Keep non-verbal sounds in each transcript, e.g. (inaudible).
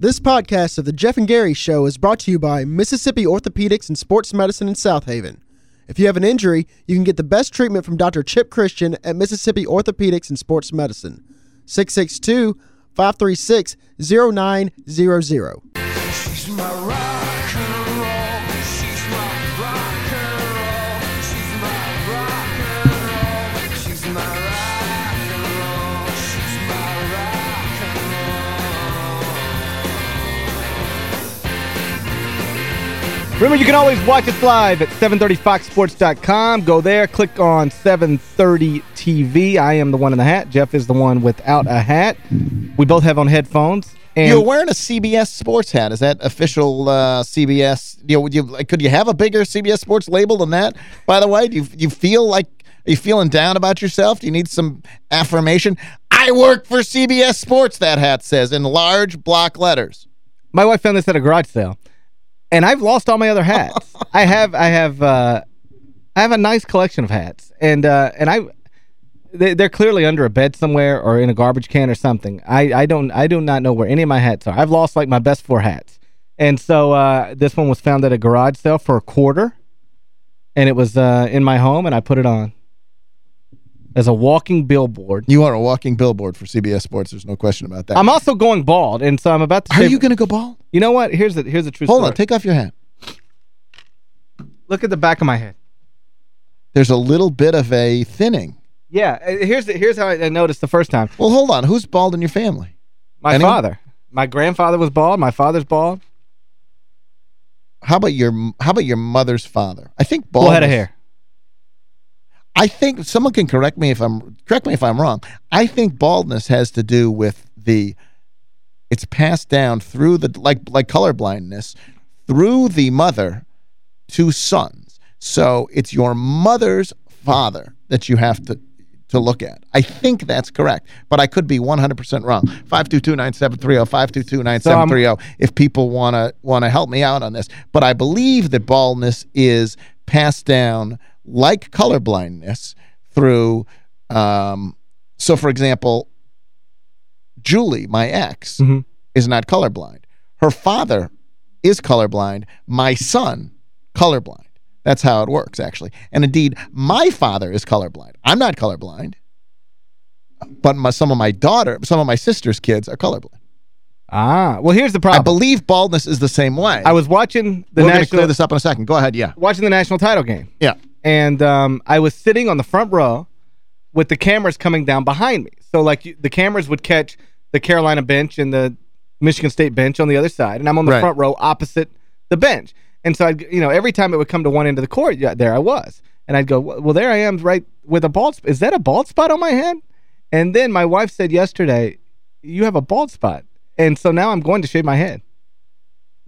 This podcast of the Geoff and Gary Show is brought to you by Mississippi Orthopedics and Sports Medicine in South Haven. If you have an injury, you can get the best treatment from Dr. Chip Christian at Mississippi Orthopedics and Sports Medicine. 662-536-0900. Remember, you can always watch us live at 730foxsports.com. Go there, click on 730 TV. I am the one in the hat. Geoff is the one without a hat. We both have on headphones. And You're wearing a CBS Sports hat. Is that official uh, CBS? You know, would you could you have a bigger CBS Sports label than that? By the way, do you you feel like are you feeling down about yourself? Do you need some affirmation? I work for CBS Sports. That hat says in large block letters. my wife found this at a garage sale. And I've lost all my other hats. I have I have uh, I have a nice collection of hats. And uh, and I they, they're clearly under a bed somewhere or in a garbage can or something. I I don't I do not know where any of my hats are. I've lost like my best four hats. And so uh, this one was found at a garage sale for a quarter. And it was uh, in my home and I put it on as a walking billboard. You are a walking billboard for CBS Sports. There's no question about that. I'm also going bald and so I'm about to Are you going to go bald? You know what? Here's the here's the truth Hold story. on. Take off your hat. Look at the back of my head. There's a little bit of a thinning. Yeah, uh, here's the, here's how I noticed the first time. Well, hold on. Who's bald in your family? My Anyone? father. My grandfather was bald. My father's bald. How about your how about your mother's father? I think Full bald. head of hair. I think someone can correct me if I'm correct me if I'm wrong. I think baldness has to do with the it's passed down through the like like color blindness through the mother to sons. So it's your mother's father that you have to to look at. I think that's correct, but I could be 100% wrong. 522-9730, 522-9730 oh, oh um, if people want to want to help me out on this. But I believe that baldness is passed down like color blindness through um so for example Julie, my ex, Mhm. is not colorblind. Her father is colorblind. My son, colorblind. That's how it works, actually. And indeed, my father is colorblind. I'm not colorblind. But my, some of my daughter, some of my sister's kids are colorblind. Ah, well, here's the problem. I believe baldness is the same way. I was watching the We're national clear this up in a second. Go ahead, yeah. watching the national title game, Yeah. And um, I was sitting on the front row with the cameras coming down behind me. So like you, the cameras would catch the Carolina bench and the Michigan State bench on the other side, and I'm on the Right. front row opposite the bench. And so I'd you know every time it would come to one end of the court, yeah, there I was, and I'd go, well, there I am, right with a bald. Sp- Is that a bald spot on my head? And then my wife said yesterday, you have a bald spot. And so now I'm going to shave my head.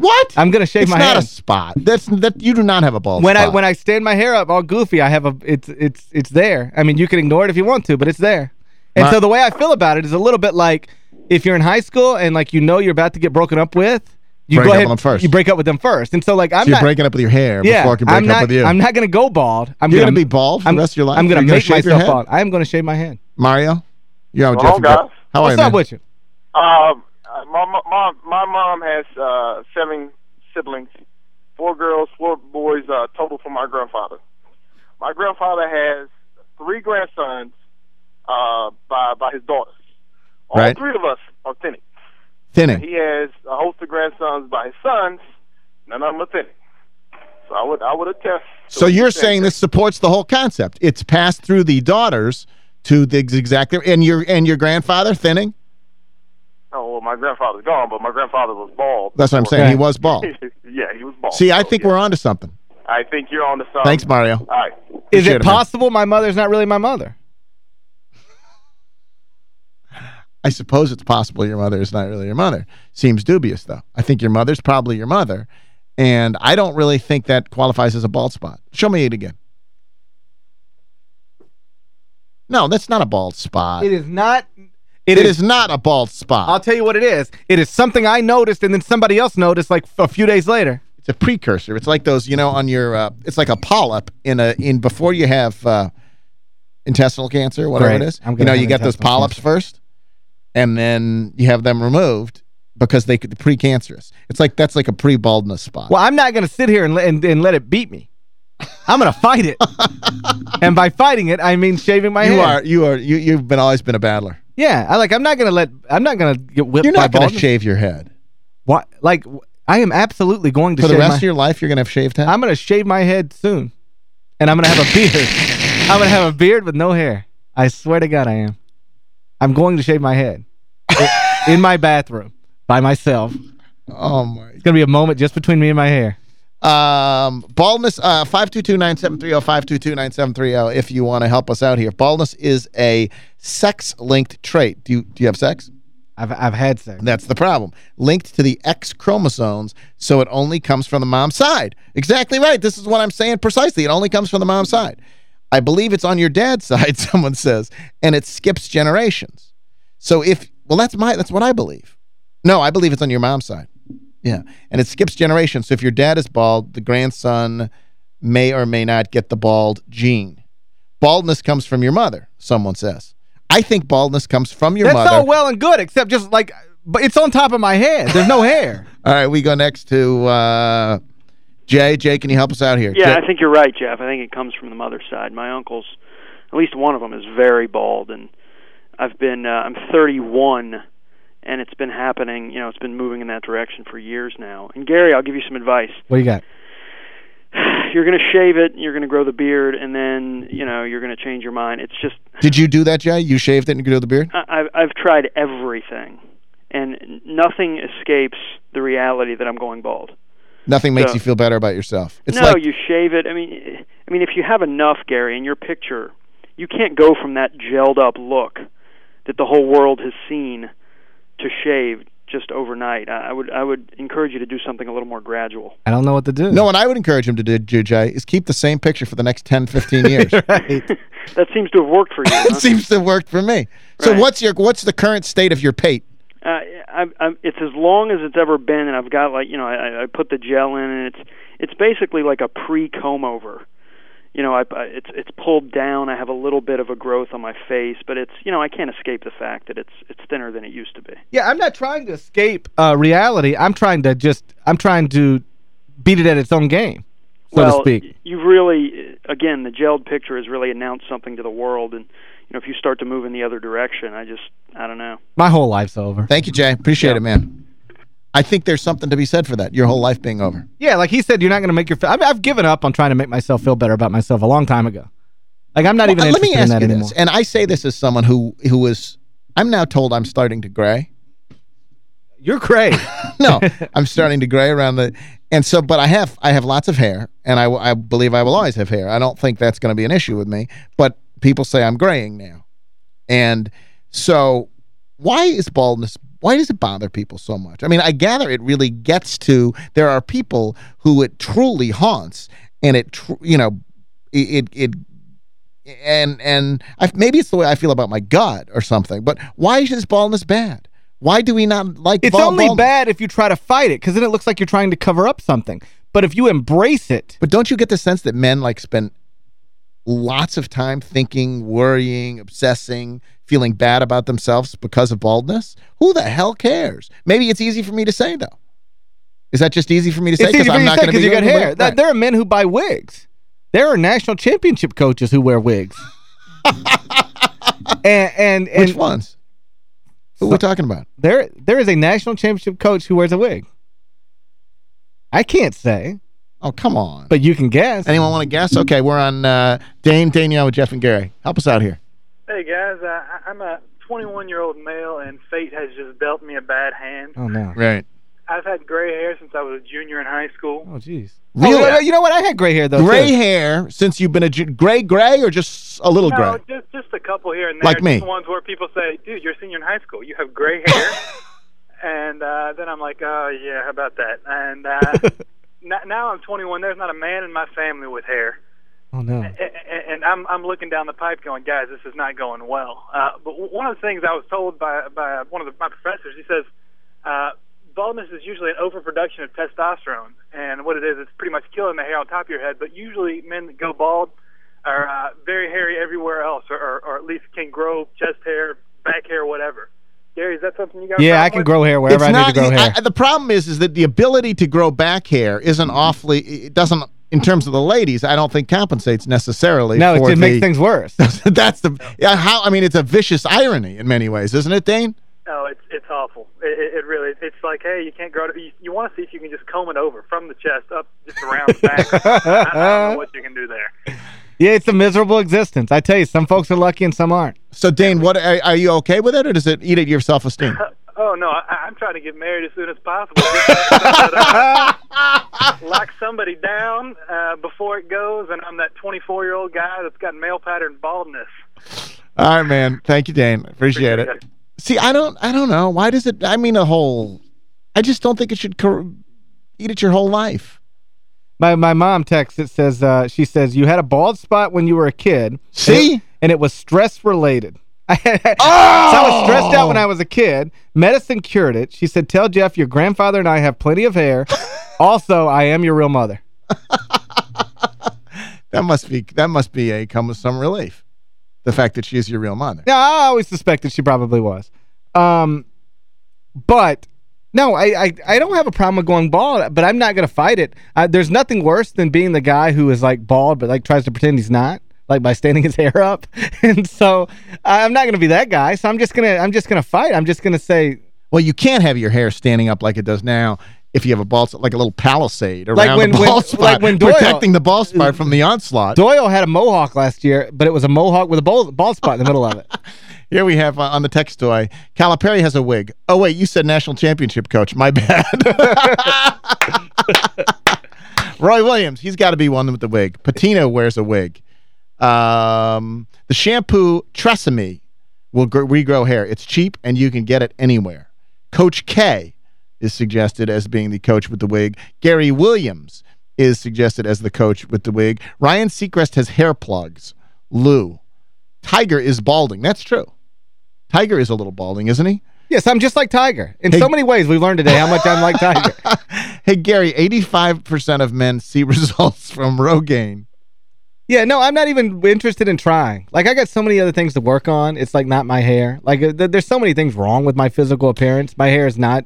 What? I'm going to shave it's my head. It's not a spot. That's that you do not have a bald when spot. I when I stand my hair up all goofy, I have a it's it's it's there. I mean, you can ignore it if you want to, but it's there. And My- so the way I feel about it is a little bit like if you're in high school and like you know you're about to get broken up with, you Break go up ahead with them first. You break up with them first. And so like I'm so you're not breaking up with your hair yeah, before I can break I'm up not, with you. I'm not going to go bald. I'm You're gonna be bald for I'm, the rest of your life? I'm going to gonna make shave your myself head? bald. I am going to shave my head. Mario? You're on Hello, Geoff. guys. How What's are you, up with you? Um, uh, my mom, my mom has uh, seven siblings, four girls, four boys, uh, total from my grandfather. My grandfather has three grandsons uh, by by his daughters. All Right. three of us are thinning. Thinning. He has a host of grandsons by his sons. None of them are thinning. So I would I would attest. So you're saying this supports the whole concept. It's passed through the daughters to the exact and your and your grandfather thinning? Oh well, my grandfather's gone, but my grandfather was bald. That's what I'm saying. He was bald. (laughs) yeah, he was bald. See, I So, think yeah. we're onto something. I think you're on the side. Thanks, Mario. All right. Is Appreciate it it, man. possible my mother's not really my mother? I suppose it's possible your mother is not really your mother. Seems dubious, though. I think your mother's probably your mother, and I don't really think that qualifies as a bald spot. Show me it again. No, that's not a bald spot. It is not it is, not a bald spot. I'll tell you what it is. It is something I noticed and then somebody else noticed like a few days later. It's a precursor. It's like those, you know, on your uh, it's like a polyp in a in before you have uh, intestinal cancer, whatever Great. it is. I'm You know, you get those polyps cancer. first and then you have them removed because they could precancerous. It's like that's like a pre-baldness spot. Well, I'm not going to sit here and, let- and, and let it beat me. I'm going to fight it. (laughs) and by fighting it, I mean shaving my hair. you head. are you are you you've been always been a battler. Yeah, I like I'm not going to let I'm not going to get whipped You're not going to baldness. shave your head. What like I am absolutely going to For the shave rest my of your life, you're going to have shaved head? I'm going to shave my head soon. And I'm going to have a beard. I'm going to have a beard with no hair. I swear to God I am. I'm going to shave my head. In my bathroom. By myself. Oh, my. It's going to be a moment just between me and my hair. Um, baldness, uh, 522-9730, 522-9730, oh, if you want to help us out here. Baldness is a sex-linked trait. Do you, do you have sex? I've, I've had sex. That's the problem. Linked to the X chromosomes, so it only comes from the mom's side. Exactly right. This is what I'm saying precisely. It only comes from the mom's side. I believe it's on your dad's (laughs) side, someone says, and it skips generations. So if, well, that's my, that's what I believe. No, I believe it's on your mom's side. Yeah, and it skips generations. So if your dad is bald, the grandson may or may not get the bald gene. Baldness comes from your mother, someone says. I think baldness comes from your That's mother. all well and good, except just like, but it's on top of my head. There's no hair. (laughs) All right, we go next to uh, Jay. Jay, can you help us out here? Yeah, Jay- I think you're right, Geoff. I think it comes from the mother's side. My uncles, at least one of them, is very bald, and I've been uh, I'm 31, and it's been happening. You know, it's been moving in that direction for years now. And Gary, I'll give you some advice. What do you got? (sighs) You're going to shave it, you're going to grow the beard, and then you know you're going to change your mind. It's just (sighs) Did you do that, Jay? You shaved it and grew the beard? I, I've I've tried everything, and nothing escapes the reality that I'm going bald. Nothing makes So- you feel better about yourself. It's no, like you shave it. I mean, I mean, if you have enough, Gary, in your picture, you can't go from that gelled up look that the whole world has seen to shave just overnight. I I would I would encourage you to do something a little more gradual. I don't know what to do. No, what I would encourage him to do, do, Jay, is keep the same picture for the next 10, 15 (laughs) years. right. (laughs) that seems to have worked for you. it huh? (laughs) seems to have worked for me. So Right. what's your what's the current state of your pate? Uh, I, I, it's as long as it's ever been, and I've got like you know I, I put the gel in, and it's it's basically like a pre comb over. You know, I, I it's it's pulled down. I have a little bit of a growth on my face, but it's you know I can't escape the fact that it's it's thinner than it used to be. Yeah, I'm not trying to escape uh, reality. I'm trying to just, I'm trying to beat it at its own game, so well, to speak. you've really again the gelled picture has really announced something to the world, and you know if you start to move in the other direction, I just I don't know. My whole life's over. Thank you, Jay. Appreciate Yeah. it, man. I think there's something to be said for that, your whole life being over. Yeah, like he said, you're not going to make your... I've, I've given up on trying to make myself feel better about myself a long time ago. Like, I'm not even Well, let me ask you anymore. this, and I say this as someone who who is, I'm now told I'm starting to gray. You're gray. (laughs) no, (laughs) I'm starting to gray around the, and so, but I have I have lots of hair, and I, I believe I will always have hair. I don't think that's going to be an issue with me, but people say I'm graying now, and so why is baldness? Why does it bother people so much? I mean, I gather it really gets to there are people who it truly haunts, and it tr you know, it it. and and I, maybe it's the way I feel about my gut or something, but why is this baldness bad? Why do we not like It's bald- only baldness? bad if you try to fight it, because then it looks like you're trying to cover up something. But if you embrace it, But don't you get the sense that men like spend lots of time thinking, worrying, obsessing, feeling bad about themselves because of baldness? Who the hell cares? Maybe it's easy for me to say though. Is that just easy for me to say for I'm not going to be you got hair. Right. That- There are men who buy wigs. There are national championship coaches who wear wigs. (laughs) and and, and Which ones? Who are we talking about? there there is a national championship coach who wears a wig. I can't say, Oh, come on. but you can guess. Anyone want to guess? Okay, we're on uh, Dane, Danielle with Geoff and Gary. Help us out here. Hey guys, uh, I- I'm a 21 year old male, and fate has just dealt me a bad hand. Oh no. Right. I've had gray hair since I was a junior in high school. Oh jeez. Really? Oh, you know what? I had gray hair though. Gray too. hair since you've been a ju- gray gray or just a little no, gray? just just a couple here and there. Like me. Just ones where people say, "Dude, you're a senior in high school. You have gray hair." (laughs) and uh, then I'm like, "Oh yeah, how about that?" And uh, n- (laughs) now I'm 21. There's not a man in my family with hair. Oh no. A- a- and I'm I'm looking down the pipe, going, guys, this is not going well. Uh, but one of the things I was told by by one of the, my professors, he says, uh, baldness is usually an overproduction of testosterone, and what it is, it's pretty much killing the hair on top of your head. But usually, men that go bald are uh, very hairy everywhere else, or, or or at least can grow chest hair, back hair, whatever. Gary, is that something you got? Yeah, I can with? grow hair wherever it's I not, need to grow hair. I- the problem is, is that the ability to grow back hair isn't awfully, it doesn't, in terms of the ladies, I don't think compensates necessarily no, it for just the, makes things worse. (laughs) that's the, yeah, how, I mean, it's a vicious irony in many ways, isn't it, Dane? Oh, it's it's awful. It, it, it really. It's like, hey, you can't grow it. You, you want to see if you can just comb it over from the chest up, just around the back. (laughs) I, I don't know what you can do there. Yeah, it's a miserable existence. I tell you, some folks are lucky and some aren't. So, Dane, what are, are you okay with it, or does it eat at your self-esteem? (laughs) Oh no, I, I'm trying to get married as soon as possible. Just so that, uh, (laughs) lock somebody down uh, before it goes, and I'm that 24 year old guy that's got male pattern baldness. All right, man. Thank you, Dane. Appreciate it. Appreciate it. See, I don't I don't know. Why does it I mean a whole I just don't think it should eat it your whole life. My my mom texts it says uh, she says you had a bald spot when you were a kid. and See? it- and it was stress related. I (laughs) Oh! So I was stressed out when I was a kid. Medicine cured it. She said, "Tell Geoff your grandfather and I have plenty of hair. (laughs) also, I am your real mother." (laughs) That must be that must be a come with some relief. The fact that she is your real mother. Yeah, I always suspected she probably was. Um, but no, I, I I don't have a problem with going bald, but I'm not going to fight it. Uh, there's nothing worse than being the guy who is like bald but like tries to pretend he's not, like by standing his (laughs) hair up. and so I'm not going to be that guy. So I'm just going to I'm just going to fight. I'm just going to say Well, you can't have your hair standing up like it does now if you have a bald like a little palisade around Like when- the bald when- spot, like when Doyle- protecting the bald spot from the onslaught. Doyle had a mohawk last year, but it was a mohawk with a bald, bald spot in the middle of it. (laughs) Here we have uh, on the text toy, Calipari has a wig. Oh, wait, you said national championship coach. My (laughs) bad. (laughs) Roy Williams, he's got to be one with the wig. Pitino wears a wig. Um, the shampoo Tresemme will regrow hair. It's cheap, and you can get it anywhere. Coach K is suggested as being the coach with the wig. Gary Williams is suggested as the coach with the wig. Ryan Seacrest has hair plugs. Lou. Tiger is balding. That's true. Tiger is a little balding, isn't he? Yes, I'm just like Tiger. In Hey- so many ways, we've learned today how much I'm like Tiger. (laughs) hey, Gary, 85% of men see (laughs) results from Rogaine. Yeah, no, I'm not even interested in trying. Like, I got so many other things to work on. It's like not my hair. Like, uh, th there's so many things wrong with my physical appearance. My hair is not,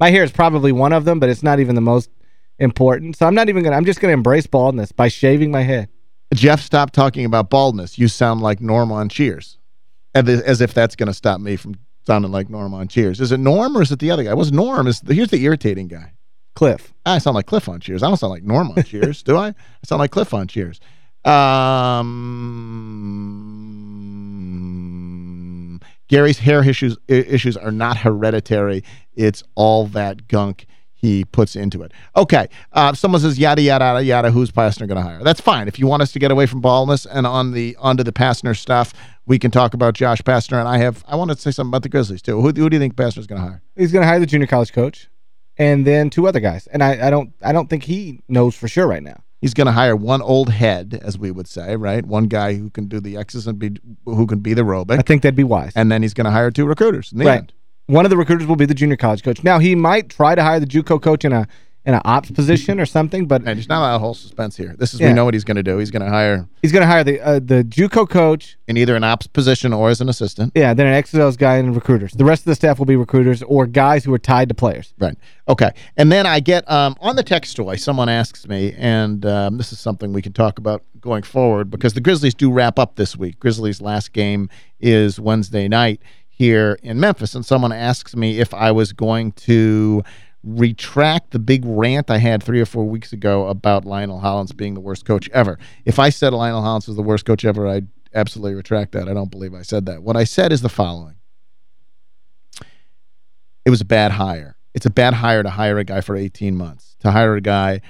my hair is probably one of them, but it's not even the most important. So I'm not even going to, I'm just going to embrace baldness by shaving my head. Geoff, stop talking about baldness. You sound like Norm on Cheers. As as if that's going to stop me from sounding like Norm on Cheers. Is it Norm or is it the other guy? Was Norm? Is Here's the irritating guy. Cliff. I sound like Cliff on Cheers. I don't sound like Norm on Cheers, do I? I sound like Cliff on Cheers. Um, Gary's hair issues issues are not hereditary. It's all that gunk he puts into it. Okay, uh, someone says yada yada yada yada. Who's Pastner going to hire? That's fine. If you want us to get away from baldness and on the onto the Pastner stuff, we can talk about Josh Pastner. And I have I want to say something about the Grizzlies too. Who, who do you think Pastner's going to hire? He's going to hire the junior college coach and then two other guys. And I, I don't I don't think he knows for sure right now. He's going to hire one old head, as we would say, right? One guy who can do the X's and be who can be the robot. I think that'd be wise. and then he's going to hire two recruiters in the Right. end. One of the recruiters will be the junior college coach. Now, he might try to hire the JUCO coach in a in an ops position or something, but And there's not a whole suspense here. This is Yeah. we know what he's going to do. He's going to hire he's going to hire the uh, the JUCO coach, in either an ops position or as an assistant. yeah, then an XL's guy and recruiters. The rest of the staff will be recruiters or guys who are tied to players. Right. Okay. And then I get um, on the text toy, someone asks me, and um, this is something we can talk about going forward because the Grizzlies do wrap up this week. Grizzlies' last game is Wednesday night here in Memphis, and someone asks me if I was going to retract the big rant I had three or four weeks ago about Lionel Hollins being the worst coach ever. If I said Lionel Hollins was the worst coach ever, I'd absolutely retract that. I don't believe I said that. What I said is the following. It was a bad hire. It's a bad hire to hire a guy for 18 months, to hire a guy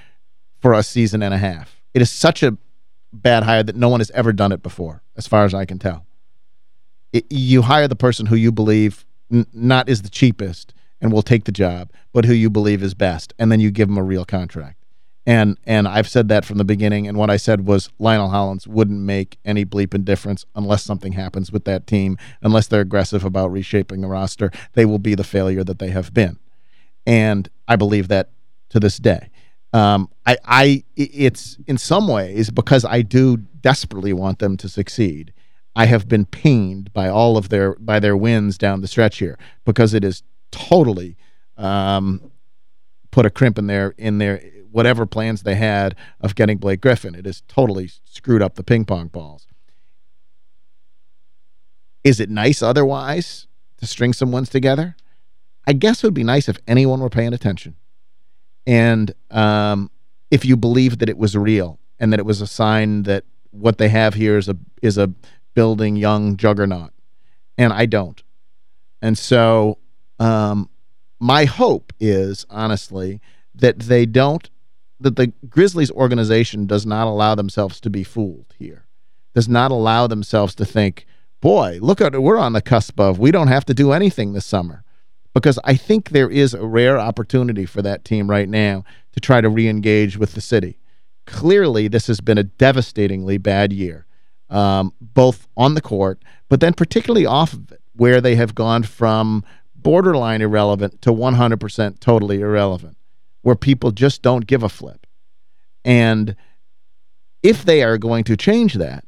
for a season and a half. It is such a bad hire that no one has ever done it before, as far as I can tell. You hire the person who you believe not is the cheapest and will take the job, but who you believe is best, and then you give them a real contract. And and I've said that from the beginning, and what I said was Lionel Hollins wouldn't make any bleeping difference unless something happens with that team, unless they're aggressive about reshaping the roster. They will be the failure that they have been. And I believe that to this day. Um, I, I, it's in some ways because I do desperately want them to succeed. I have been pained by all of their by their wins down the stretch here because it is totally um, put a crimp in their in their whatever plans they had of getting Blake Griffin. It has totally screwed up the ping pong balls. Is it nice otherwise to string some ones together? I guess it would be nice if anyone were paying attention. And um, if you believed that it was real and that it was a sign that what they have here is a is a building young juggernaut. And I don't. And so um, my hope is, honestly, that they don't, that the Grizzlies organization does not allow themselves to be fooled here. Does not allow themselves to think, boy, look at it, we're on the cusp of, we don't have to do anything this summer. Because I think there is a rare opportunity for that team right now to try to re-engage with the city. Clearly, this has been a devastatingly bad year, um, both on the court, but then particularly off of it, where they have gone from borderline irrelevant to 100% totally irrelevant, where people just don't give a flip. And if they are going to change that,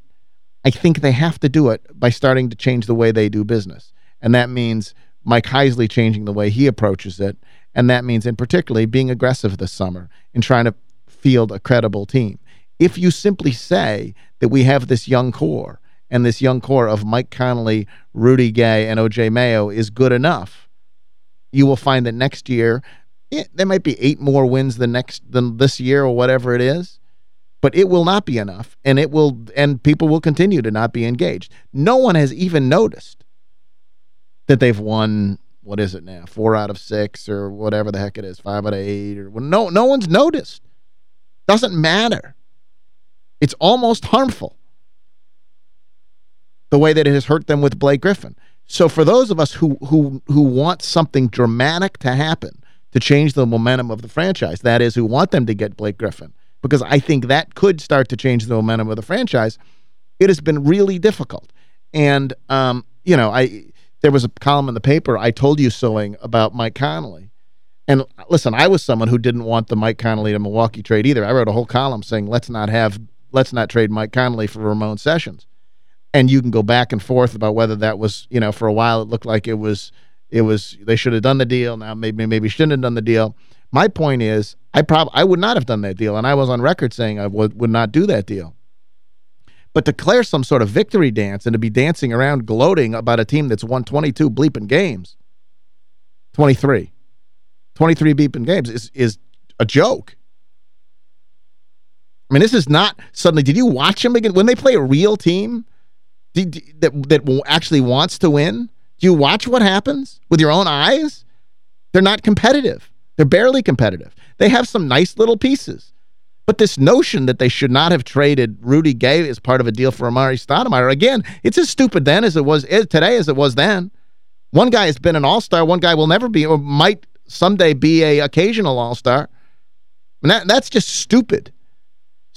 I think they have to do it by starting to change the way they do business. And that means Mike Heisley changing the way he approaches it. And that means, in particularly, being aggressive this summer in trying to field a credible team. If you simply say that we have this young core and this young core of Mike Conley, Rudy Gay, and O.J. Mayo is good enough, you will find that next year, yeah, there might be eight more wins than next than this year or whatever it is, but it will not be enough, and it will and people will continue to not be engaged. No one has even noticed that they've won, what is it now, four out of six or whatever the heck it is, five out of eight. or No, no one's noticed. Doesn't matter. It's almost harmful the way that it has hurt them with Blake Griffin. So for those of us who who who want something dramatic to happen to change the momentum of the franchise, that is, who want them to get Blake Griffin, because I think that could start to change the momentum of the franchise, it has been really difficult. And, um, you know, I there was a column in the paper, I told you sewing about Mike Conley. And listen, I was someone who didn't want the Mike Conley to Milwaukee trade either. I wrote a whole column saying, let's not have, let's not trade Mike Conley for Ramon Sessions and you can go back and forth about whether that was, you know, for a while it looked like it was, it was, they should have done the deal. Now maybe, maybe shouldn't have done the deal. My point is, I probably, I would not have done that deal. And I was on record saying I would, would not do that deal. But declare some sort of victory dance and to be dancing around gloating about a team that's won 22 bleeping games, 23, 23 beeping games is, is a joke. I mean, this is not suddenly, did you watch them again? When they play a real team, that, that actually wants to win? Do you watch what happens with your own eyes? They're not competitive. They're barely competitive. They have some nice little pieces. But this notion that they should not have traded Rudy Gay as part of a deal for Amar'e Stoudemire, again, it's as stupid then as it was eh, today as it was then. One guy has been an all-star. One guy will never be or might someday be a occasional all-star. That, that's just stupid.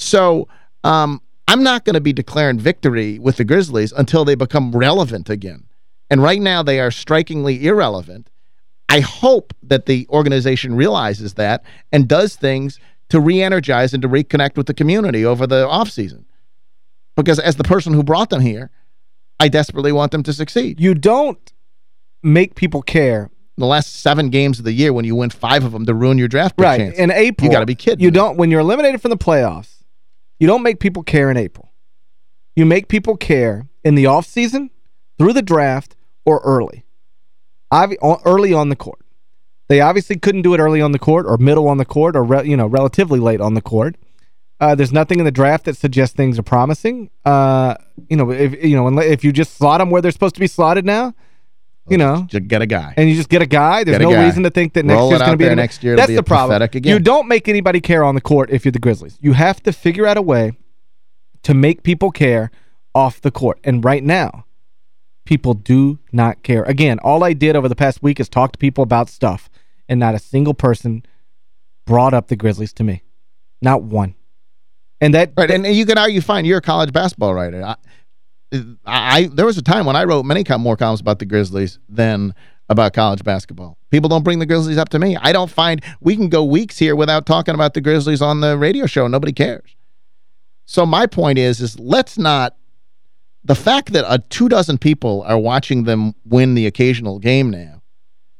So um, I'm not going to be declaring victory with the Grizzlies until they become relevant again. And right now they are strikingly irrelevant. I hope that the organization realizes that and does things to re-energize and to reconnect with the community over the offseason. Because as the person who brought them here, I desperately want them to succeed. You don't make people care the last seven games of the year when you win five of them to ruin your draft right. chance. In April, you got to be kidding. You me. don't when you're eliminated from the playoffs. You don't make people care in April. You make people care in the off season, through the draft, or early. Early on the court. They obviously couldn't do it early on the court or middle on the court or you know relatively late on the court. Uh, there's nothing in the draft that suggests things are promising. Uh, you know, if you know, if you just slot them where they're supposed to be slotted now, you know, just get a guy, and you just get a guy. There's get no guy. reason to think that next Roll year's going to be next year. That's the problem. Again. You don't make anybody care on the court if you're the Grizzlies. You have to figure out a way to make people care off the court. And right now, people do not care. Again, all I did over the past week is talk to people about stuff, and not a single person brought up the Grizzlies to me. Not one. And that right, and you could argue, fine, you're a college basketball writer. I, I there was a time when I wrote many more columns about the Grizzlies than about college basketball. People don't bring the Grizzlies up to me. I don't find we can go weeks here without talking about the Grizzlies on the radio show. Nobody cares. So my point is, is let's not the fact that a two dozen people are watching them win the occasional game now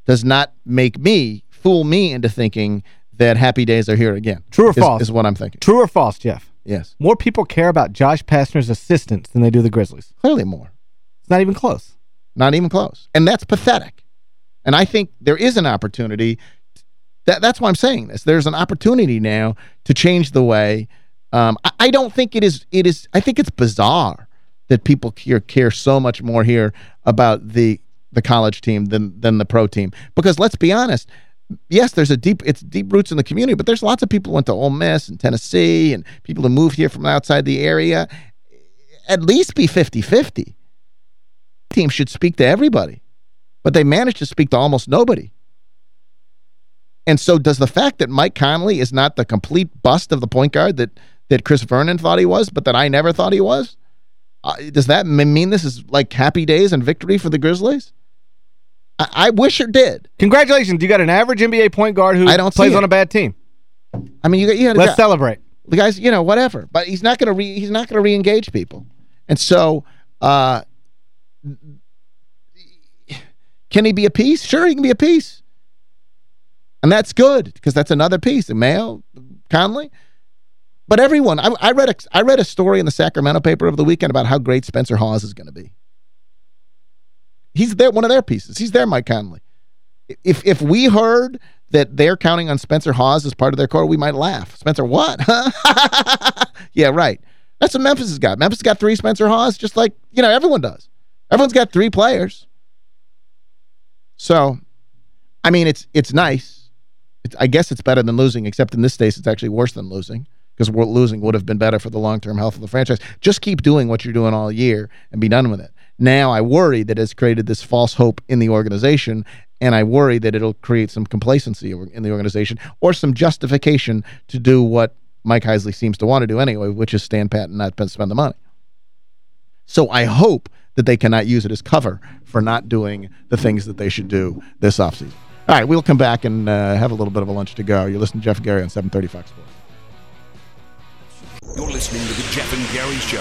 does not make me, fool me into thinking that happy days are here again. True or is, false? Is what I'm thinking. True or false, Geoff? Yes. More people care about Josh Pastner's assistants than they do the Grizzlies. Clearly more. It's not even close. Not even close. And that's pathetic. And I think there is an opportunity. That, that's why I'm saying this. There's an opportunity now to change the way. Um, I, I don't think it is. It is. I think it's bizarre that people care, care so much more here about the the college team than than the pro team. Because let's be honest, yes, there's a deep it's deep roots in the community, but there's lots of people who went to Ole Miss and Tennessee and people who moved here from outside the area. At least be 50-50. Team should speak to everybody. But they managed to speak to almost nobody. And so does the fact that Mike Conley is not the complete bust of the point guard that that Chris Vernon thought he was, but that I never thought he was? Uh, does that mean this is like happy days and victory for the Grizzlies? I, I wish it did. Congratulations. You got an average NBA point guard who I don't plays on a bad team. I mean, you, got you had Let's guy- celebrate. the guys, you know, whatever. But he's not going to re he's not going to re-engage people. And so uh can he be a piece? Sure, he can be a piece. And that's good because that's another piece. The male, Conley. But everyone, I, I read a I read a story in the Sacramento paper over the weekend about how great Spencer Hawes is going to be. He's there, one of their pieces. He's there, Mike Conley. If if we heard that they're counting on Spencer Hawes as part of their core, we might laugh. Spencer, what? (laughs) yeah, right. That's what Memphis has got. Memphis has got three Spencer Hawes, just like, you know, everyone does. Everyone's got three players. So, I mean, it's it's nice. It's, I guess it's better than losing, except in this case, it's actually worse than losing because losing would have been better for the long-term health of the franchise. Just keep doing what you're doing all year and be done with it. Now, I worry that it's created this false hope in the organization, and I worry that it'll create some complacency in the organization or some justification to do what Mike Heisley seems to want to do anyway, which is stand pat and not spend the money. So I hope that they cannot use it as cover for not doing the things that they should do this offseason. All right, we'll come back and uh, have a little bit of a lunch to go. You're listening to Geoff Gary on 730 Fox Sports. You're listening to the Geoff and Gary Show.